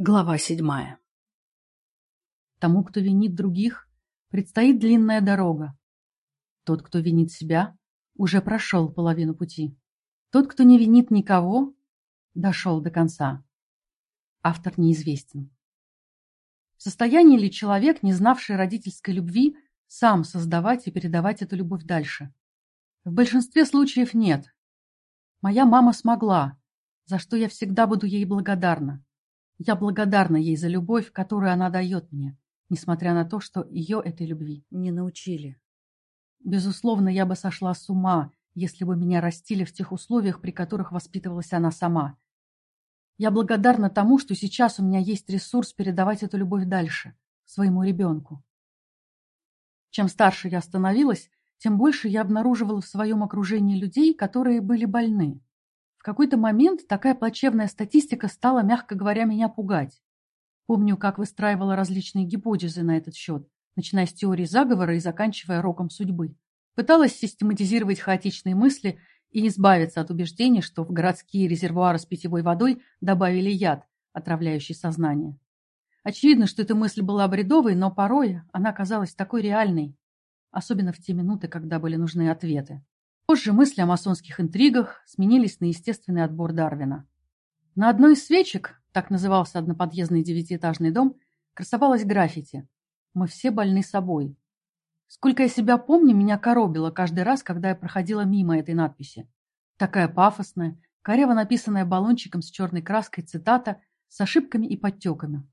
Глава седьмая. Тому, кто винит других, предстоит длинная дорога. Тот, кто винит себя, уже прошел половину пути. Тот, кто не винит никого, дошел до конца. Автор неизвестен. В состоянии ли человек, не знавший родительской любви, сам создавать и передавать эту любовь дальше? В большинстве случаев нет. Моя мама смогла, за что я всегда буду ей благодарна. Я благодарна ей за любовь, которую она дает мне, несмотря на то, что ее этой любви не научили. Безусловно, я бы сошла с ума, если бы меня растили в тех условиях, при которых воспитывалась она сама. Я благодарна тому, что сейчас у меня есть ресурс передавать эту любовь дальше, своему ребенку. Чем старше я становилась, тем больше я обнаруживала в своем окружении людей, которые были больны. Какой-то момент такая плачевная статистика стала, мягко говоря, меня пугать. Помню, как выстраивала различные гипотезы на этот счет, начиная с теории заговора и заканчивая роком судьбы. Пыталась систематизировать хаотичные мысли и избавиться от убеждения, что в городские резервуары с питьевой водой добавили яд, отравляющий сознание. Очевидно, что эта мысль была бредовой, но порой она казалась такой реальной, особенно в те минуты, когда были нужны ответы. Позже мысли о масонских интригах сменились на естественный отбор Дарвина. На одной из свечек, так назывался одноподъездный девятиэтажный дом, красовалось граффити «Мы все больны собой». Сколько я себя помню, меня коробило каждый раз, когда я проходила мимо этой надписи. Такая пафосная, корево написанная баллончиком с черной краской цитата с ошибками и подтеками.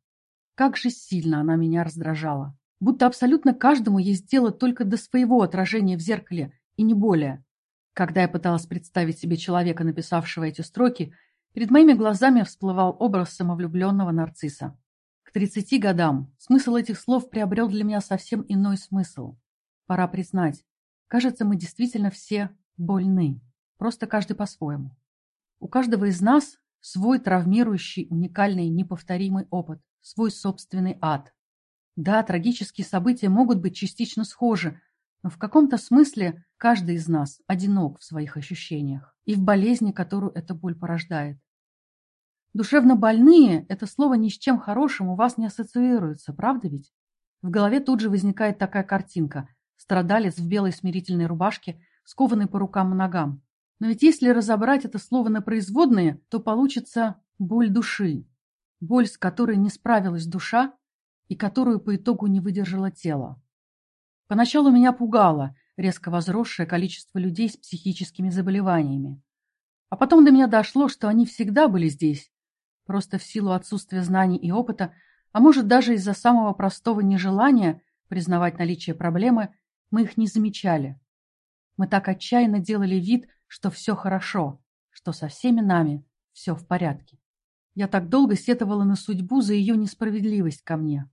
Как же сильно она меня раздражала. Будто абсолютно каждому есть дело только до своего отражения в зеркале, и не более. Когда я пыталась представить себе человека, написавшего эти строки, перед моими глазами всплывал образ самовлюбленного нарцисса. К тридцати годам смысл этих слов приобрел для меня совсем иной смысл. Пора признать, кажется, мы действительно все больны, просто каждый по-своему. У каждого из нас свой травмирующий, уникальный, неповторимый опыт, свой собственный ад. Да, трагические события могут быть частично схожи, но в каком-то смысле каждый из нас одинок в своих ощущениях и в болезни, которую эта боль порождает. Душевно больные – это слово ни с чем хорошим у вас не ассоциируется, правда ведь? В голове тут же возникает такая картинка – страдалец в белой смирительной рубашке, скованный по рукам и ногам. Но ведь если разобрать это слово на производные, то получится боль души. Боль, с которой не справилась душа и которую по итогу не выдержало тело. Поначалу меня пугало резко возросшее количество людей с психическими заболеваниями. А потом до меня дошло, что они всегда были здесь, просто в силу отсутствия знаний и опыта, а может даже из-за самого простого нежелания признавать наличие проблемы, мы их не замечали. Мы так отчаянно делали вид, что все хорошо, что со всеми нами все в порядке. Я так долго сетовала на судьбу за ее несправедливость ко мне.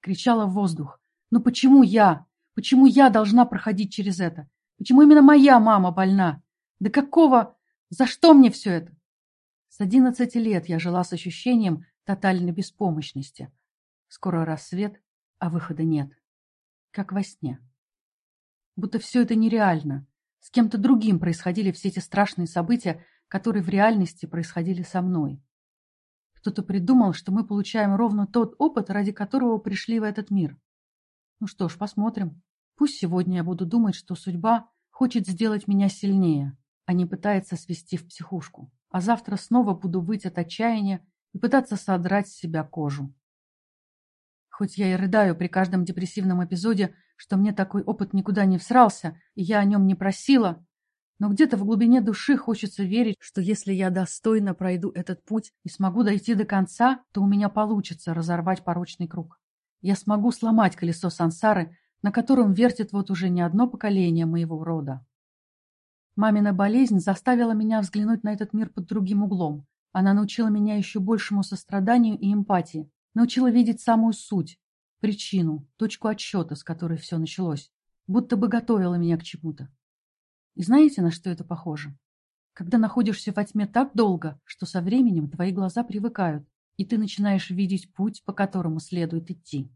Кричала в воздух. «Ну почему я? Почему я должна проходить через это? Почему именно моя мама больна? Да какого... За что мне все это? С одиннадцати лет я жила с ощущением тотальной беспомощности. Скоро рассвет, а выхода нет. Как во сне. Будто все это нереально. С кем-то другим происходили все эти страшные события, которые в реальности происходили со мной. Кто-то придумал, что мы получаем ровно тот опыт, ради которого пришли в этот мир. Ну что ж, посмотрим. Пусть сегодня я буду думать, что судьба хочет сделать меня сильнее, а не пытается свести в психушку. А завтра снова буду выть от отчаяния и пытаться содрать с себя кожу. Хоть я и рыдаю при каждом депрессивном эпизоде, что мне такой опыт никуда не всрался, и я о нем не просила, но где-то в глубине души хочется верить, что если я достойно пройду этот путь и смогу дойти до конца, то у меня получится разорвать порочный круг я смогу сломать колесо сансары, на котором вертит вот уже не одно поколение моего рода. Мамина болезнь заставила меня взглянуть на этот мир под другим углом. Она научила меня еще большему состраданию и эмпатии, научила видеть самую суть, причину, точку отсчета, с которой все началось, будто бы готовила меня к чему-то. И знаете, на что это похоже? Когда находишься во тьме так долго, что со временем твои глаза привыкают, и ты начинаешь видеть путь, по которому следует идти.